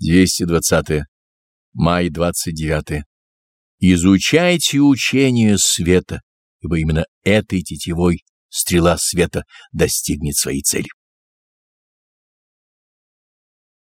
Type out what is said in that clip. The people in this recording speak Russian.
220. -е. Май 29. -е. Изучайте учение света, ибо именно этой тетивой стрела света достигнет своей цели.